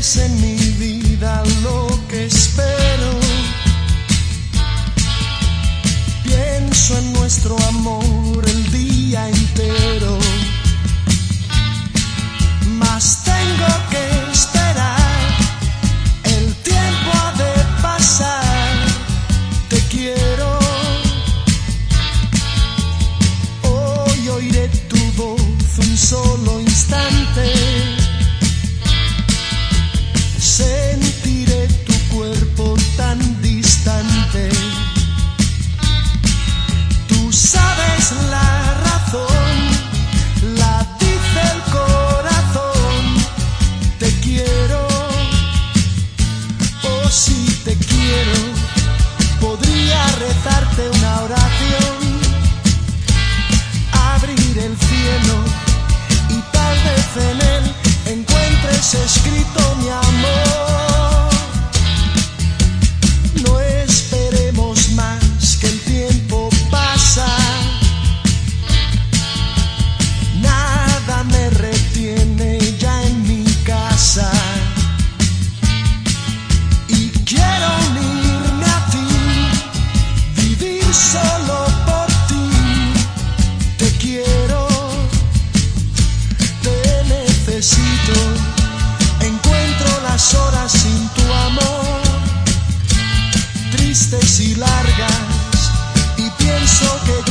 es en mi vida lo que espero. Pienso en nuestro amor el día entero. Mas tengo que esperar, el tiempo ha de pasar. Te quiero. Hoy oiré tu voz un solo instante. tristes y largas y pienso que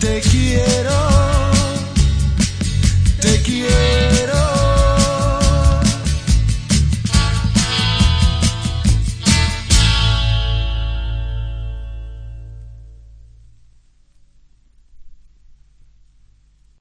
Te quiero, te quiero.